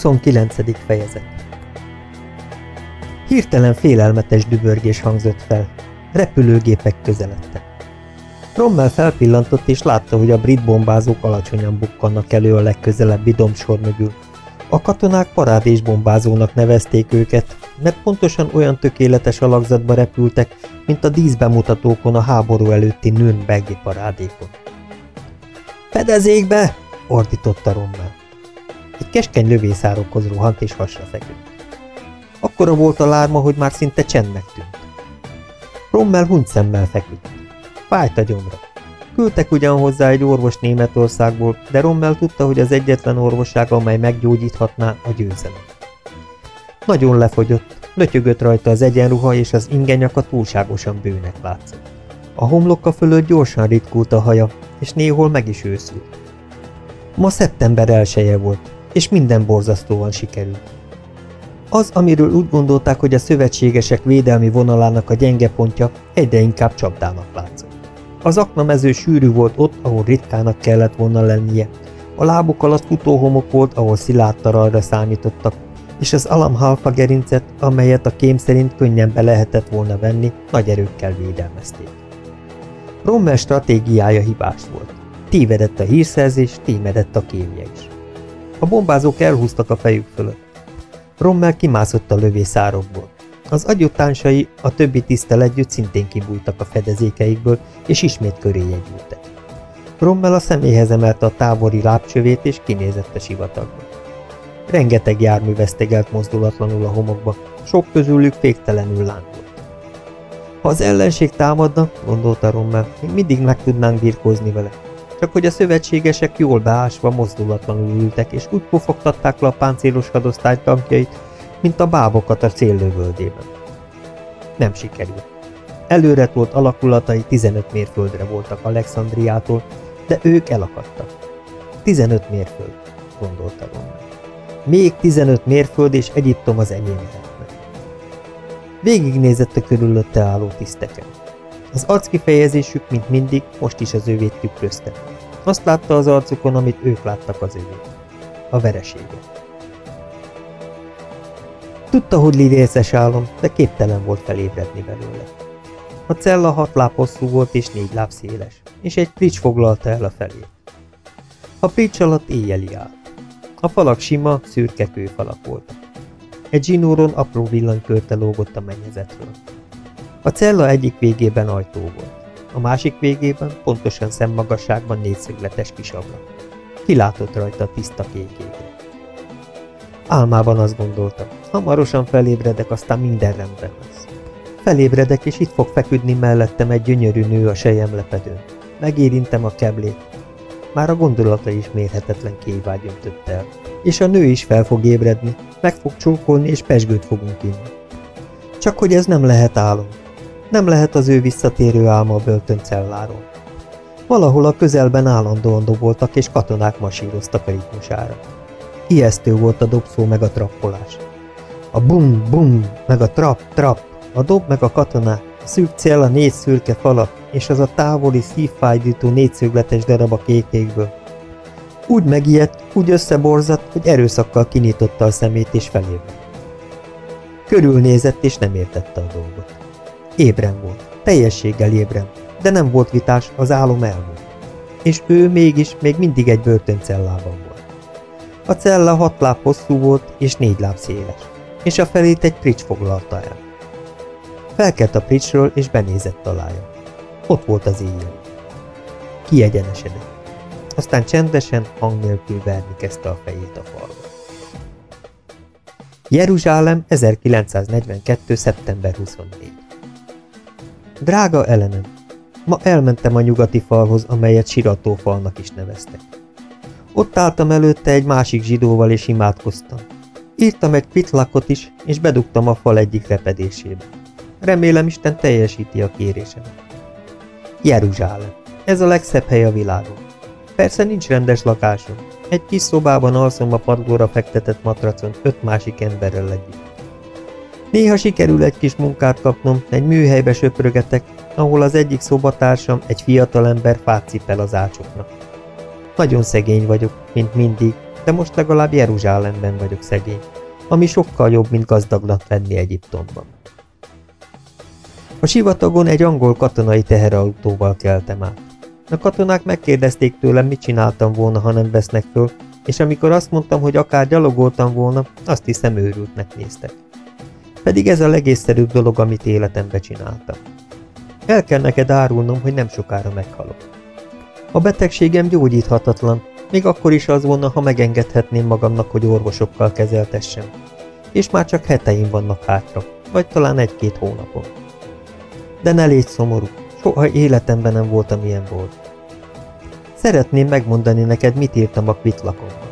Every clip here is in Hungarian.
29. fejezet Hirtelen félelmetes dübörgés hangzott fel. Repülőgépek közeledtek. Rommel felpillantott és látta, hogy a brit bombázók alacsonyan bukkannak elő a legközelebbi dombsor mögül. A katonák parádésbombázónak nevezték őket, mert pontosan olyan tökéletes alakzatba repültek, mint a díszbemutatókon a háború előtti Nürnbergi parádékon. – Fedezékbe! – ordította Rommel. Egy keskeny lövészárokhoz rohant és hasra feküdt. Akkora volt a lárma, hogy már szinte csendnek tűnt. Rommel hunyszemmel feküdt. Fájt a gyomra. Küldtek ugyan hozzá egy orvos Németországból, de Rommel tudta, hogy az egyetlen orvosság, amely meggyógyíthatná, a győzelem. Nagyon lefogyott, lötyögött rajta az egyenruha, és az ingenyaka túlságosan bőnek látszott. A homloka fölött gyorsan ritkult a haja, és néhol meg is őszült. Ma szeptember elsője volt, és minden borzasztóan sikerült. Az, amiről úgy gondolták, hogy a szövetségesek védelmi vonalának a gyenge pontja, egyre inkább csapdának látszott. Az aknamező sűrű volt ott, ahol ritkának kellett volna lennie, a lábuk alatt futóhomok volt, ahol szilárd számítottak, és az alamhalfa gerincet, amelyet a kém szerint könnyen be lehetett volna venni, nagy erőkkel védelmezték. Rommel stratégiája hibás volt. Tévedett a hírszerzés, tévedett a kémje is. A bombázók elhúztak a fejük fölött. Rommel kimászott a lövészárokból. Az agyutánsai a többi tisztel együtt szintén kibújtak a fedezékeikből, és ismét köré gyűltek. Rommel a személyhez emelte a távoli lábcsövét, és kinézett a sivatagba. Rengeteg jármű vesztegelt mozdulatlanul a homokba, sok közülük féktelenül lángolt. Ha az ellenség támadna, gondolta Rommel, még mindig meg tudnánk birkózni vele, csak hogy a szövetségesek jól beásva mozdulatlanul ültek, és úgy pofogtatták le a páncélos hadosztály tankjait, mint a bábokat a céllövöldében. Nem sikerült. Előre tolt alakulatai 15 mérföldre voltak Alexandriától, de ők elakadtak. 15 mérföld, gondolta Rommel. Még 15 mérföld, és Egyiptom az enyém lehetne. Végignézett a körülötte álló tiszteken. Az arckifejezésük, mint mindig, most is az ővét tükrözte. Azt látta az arcukon, amit ők láttak az ővét. A vereséget. Tudta, hogy lidészes álom, de képtelen volt felébredni belőle. A cella hat láb hosszú volt és négy láb széles, és egy prics foglalta el a felét. A prics alatt éjjeli állt. A falak sima, szürke kőfalak voltak. Egy zsinóron apró villanykörte lógott a mennyezetről. A cella egyik végében ajtó volt. A másik végében, pontosan szemmagasságban négyszögletes kis ablak. Kilátott rajta a tiszta kék. Álmában azt gondolta, hamarosan felébredek, aztán minden rendben lesz. Felébredek, és itt fog feküdni mellettem egy gyönyörű nő a lepedőn. Megérintem a keblét. Már a gondolata is mérhetetlen kévágy öntött el. És a nő is fel fog ébredni, meg fog csókolni, és pesgőt fogunk inni. Csak hogy ez nem lehet álom. Nem lehet az ő visszatérő álma a börtöncelláról. Valahol a közelben állandóan doboltak, és katonák masíroztak a ritmusára. Ijesztő volt a dobszó meg a trappolás. A bum, bum, meg a trap, trap, a dob meg a katonák, a szűk cél a négy szürke falak, és az a távoli szívfájdító négyszögletes darab a kékékből. Úgy megijedt, úgy összeborzadt, hogy erőszakkal kinyitotta a szemét és felébredt. Körülnézett és nem értette a dolgot. Ébren volt, teljességgel ébren, de nem volt vitás, az álom elmúlt. És ő mégis még mindig egy börtöncellában volt. A cella hat láb hosszú volt és négy láb széles, és a felét egy prics foglalta el. Felkelt a pricsről és benézett alája. Ott volt az éjjel. Kiegyenesedett. Aztán csendesen, hang nélkül verni kezdte a fejét a falba. Jeruzsálem 1942. szeptember 24 Drága Elenem, ma elmentem a nyugati falhoz, amelyet siratófalnak is neveztek. Ott álltam előtte egy másik zsidóval és imádkoztam. Írtam egy pitlakot is, és bedugtam a fal egyik repedésébe. Remélem Isten teljesíti a kérésemet. Jeruzsálem. Ez a legszebb hely a világon. Persze nincs rendes lakásom. Egy kis szobában alszom a padlóra fektetett matracon öt másik emberrel együtt. Néha sikerül egy kis munkát kapnom, egy műhelybe söprögetek, ahol az egyik szobatársam, egy fiatalember fát cipel az ácsoknak. Nagyon szegény vagyok, mint mindig, de most legalább Jeruzsálemben vagyok szegény, ami sokkal jobb, mint gazdagnak lenni Egyiptomban. A sivatagon egy angol katonai teherautóval keltem át. A katonák megkérdezték tőlem, mit csináltam volna, ha nem vesznek föl, és amikor azt mondtam, hogy akár gyalogoltam volna, azt hiszem őrültnek néztek. Pedig ez a legészszerűbb dolog, amit életembe csináltam. El kell neked árulnom, hogy nem sokára meghalok. A betegségem gyógyíthatatlan, még akkor is az volna, ha megengedhetném magamnak, hogy orvosokkal kezeltessem. És már csak heteim vannak hátra, vagy talán egy-két hónapon. De ne légy szomorú, soha életemben nem voltam ilyen volt. Szeretném megmondani neked, mit írtam a kvitlakomban.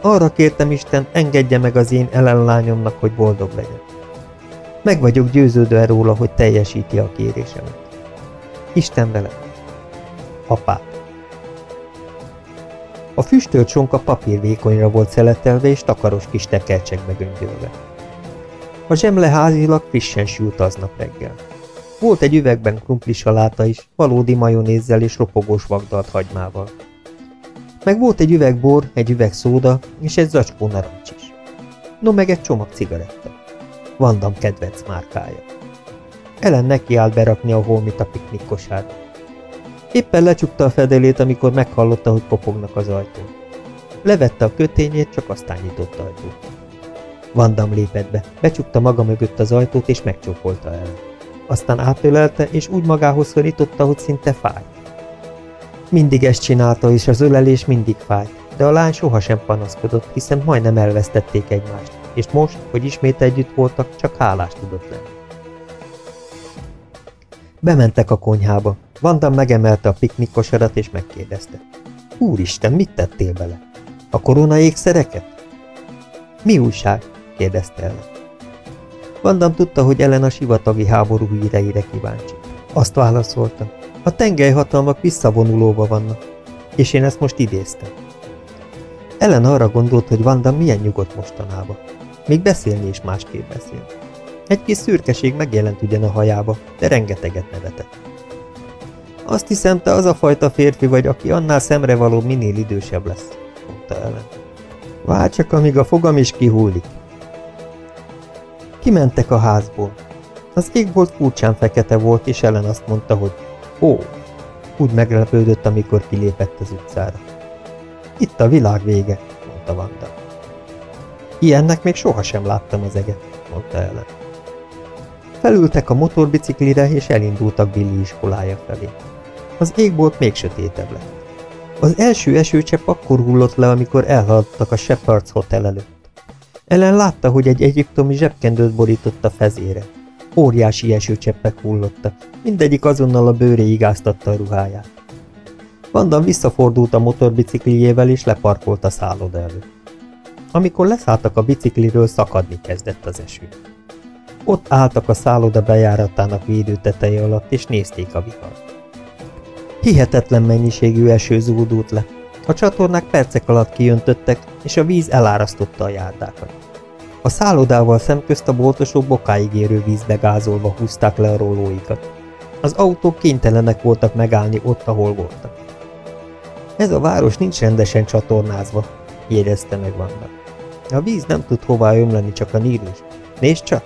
Arra kértem Isten, engedje meg az én ellenlányomnak, hogy boldog legyen. Meg vagyok győződve róla, hogy teljesíti a kérésemet. Isten vele. Apát. A füstölt sonka papírvékonyra volt szeletelve és takaros kis tekercsekbe göngyölve. A zsemle házilag frissen sült aznap reggel. Volt egy üvegben saláta is, valódi majonézzel és ropogós vagdalt hagymával. Meg volt egy üveg bor, egy üveg szóda és egy zacskó narancs is. No meg egy csomag cigaretta. Vandam kedvenc márkája. Ellen nekiállt berakni a holmit a piknik kosárba. Éppen lecsukta a fedelét, amikor meghallotta, hogy kopognak az ajtón. Levette a kötényét, csak aztán nyitott ajtót. Vandam lépett be, becsukta maga mögött az ajtót, és megcsókolta el. Aztán átölelte, és úgy magához szorította, hogy szinte fáj. Mindig ezt csinálta, és az ölelés mindig fájt, de a lány sohasem panaszkodott, hiszen majdnem elvesztették egymást, és most, hogy ismét együtt voltak, csak hálás tudott lenni. Bementek a konyhába. Vandam megemelte a piknik kosarat és megkérdezte. Úristen, mit tettél bele? A korona ékszereket? Mi újság? kérdezte Ellen. Vandam tudta, hogy Ellen a sivatagi háború híreire kíváncsi. Azt válaszolta. A tengelyhatalmak visszavonulóba vannak, és én ezt most idéztem. Ellen arra gondolt, hogy Vandam milyen nyugodt mostanában. Még beszélni is másképp beszél. Egy kis szürkeség megjelent ugyan a hajába, de rengeteget nevetett. Azt hiszem, te az a fajta férfi vagy, aki annál szemrevaló minél idősebb lesz, mondta ellen. Várj csak, amíg a fogam is kihullik. Kimentek a házból. Az égbolt furcsán fekete volt, és ellen azt mondta, hogy ó, úgy meglepődött, amikor kilépett az utcára. Itt a világ vége, mondta Vanda. Ilyennek még sohasem láttam az eget, mondta ellen. Felültek a motorbiciklire, és elindultak Billy iskolája felé. Az égbolt még sötétebb lett. Az első esőcsepp akkor hullott le, amikor elhaladtak a Shepard's Hotel előtt. Ellen látta, hogy egy egyiptomi zsebkendőt borított a fezére. Óriási esőcseppek hullottak, mindegyik azonnal a bőréig áztatta a ruháját. Vandan visszafordult a motorbicikliével és leparkolt a szálloda előtt. Amikor leszálltak a bicikliről, szakadni kezdett az eső. Ott álltak a szálloda bejáratának védő teteje alatt, és nézték a vihart. Hihetetlen mennyiségű eső zúdult le. A csatornák percek alatt kijöntöttek, és a víz elárasztotta a járdákat. A szállodával szemközt a boltosok bokáig érő vízbe gázolva húzták le a rólóikat. Az autók kénytelenek voltak megállni ott, ahol voltak. Ez a város nincs rendesen csatornázva, jegyezte meg Vanda. A víz nem tud hová ömleni, csak a Nílus. Nézd csak!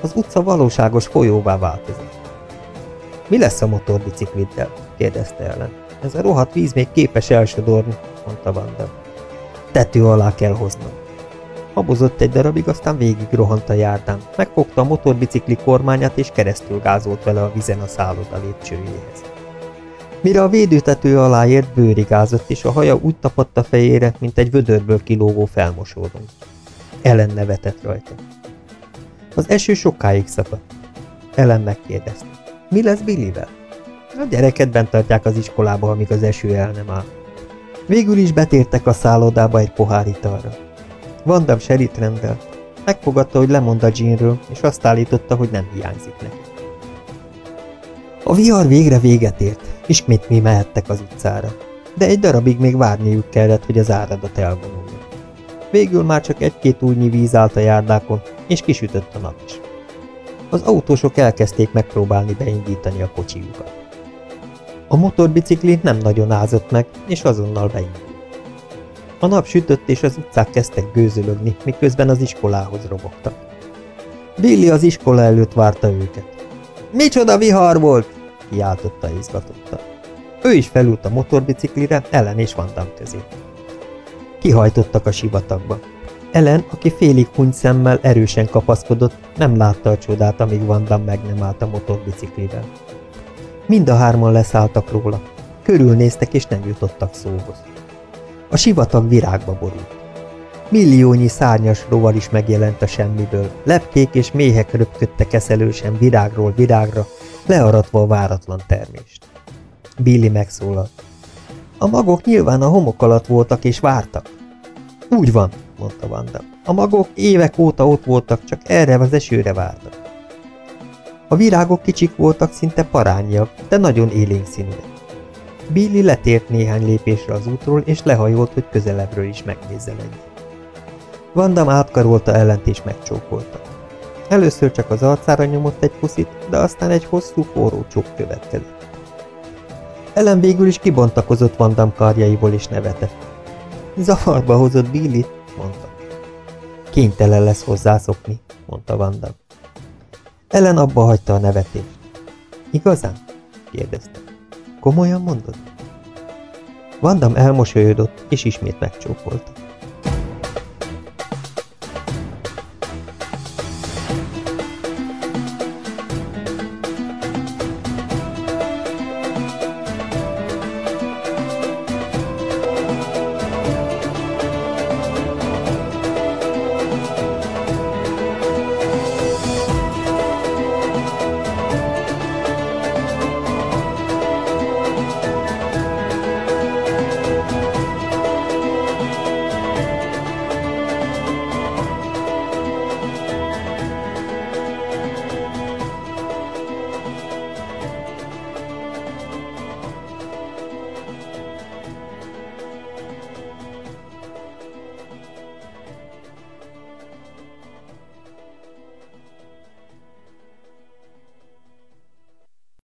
Az utca valóságos folyóvá változott. Mi lesz a motorbicikliddel? kérdezte ellen. Ez a rohadt víz még képes elsodorni, mondta Vanda. Tető alá kell hoznom. Habozott egy darabig, aztán végig rohant a járdán, megfogta a motorbicikli kormányát és keresztül gázolt vele a vizen a szálloda lépcsőjéhez. Mire a védőtető alá ért, bőrigázott, és a haja úgy tapadt a fejére, mint egy vödörből kilógó felmosódon. Ellen nevetett rajta. Az eső sokáig szakadt. Ellen megkérdezte. Mi lesz Billyvel? A gyereket bent tartják az iskolába, amíg az eső el nem áll. Végül is betértek a szállodába egy pohár italra. Vandam serit rendelt. Megfogadta, hogy lemond a Jeanről, és azt állította, hogy nem hiányzik neki. A vihar végre véget ért, ismét mi mehettek az utcára. De egy darabig még várniuk kellett, hogy az áradat elvonuljon. Végül már csak egy-két újnyi víz állt a járdákon, és kisütött a nap is. Az autósok elkezdték megpróbálni beindítani a kocsijukat. A motorbicikli nem nagyon ázott meg, és azonnal beindult. A nap sütött, és az utcák kezdtek gőzölögni, miközben az iskolához robogtak. Billy az iskola előtt várta őket. Micsoda vihar volt! kiáltotta izgatottan. Ő is felült a motorbiciklire, Ellen és Vandam közé. Kihajtottak a sivatagba. Ellen, aki félig huny szemmel erősen kapaszkodott, nem látta a csodát, amíg Vandam meg nem állt a motorbiciklivel. Mind a hárman leszálltak róla. Körülnéztek és nem jutottak szóhoz. A sivatag virágba borult. Milliónyi szárnyas rovar is megjelent a semmiből, lepkék és méhek röpködtek eszelősen virágról virágra, learatva a váratlan termést. Billy megszólalt. A magok nyilván a homok alatt voltak és vártak. Úgy van, mondta Vanda. A magok évek óta ott voltak, csak erre az esőre vártak. A virágok kicsik voltak, szinte parányiak, de nagyon élénk színűek. Billy letért néhány lépésre az útról, és lehajolt, hogy közelebbről is megnézze egyet. Vandam átkarolta ellent és megcsókolta. Először csak az arcára nyomott egy puszit, de aztán egy hosszú, forró csók következett. Ellen végül is kibontakozott Vandam karjaiból és nevetett. Zavarba hozott Billy, mondta. Kénytelen lesz hozzászokni, mondta Vandam. Ellen abba hagyta a nevetést. Igazán? kérdezte. Komolyan mondod? Vandam elmosolyodott, és ismét megcsókolta.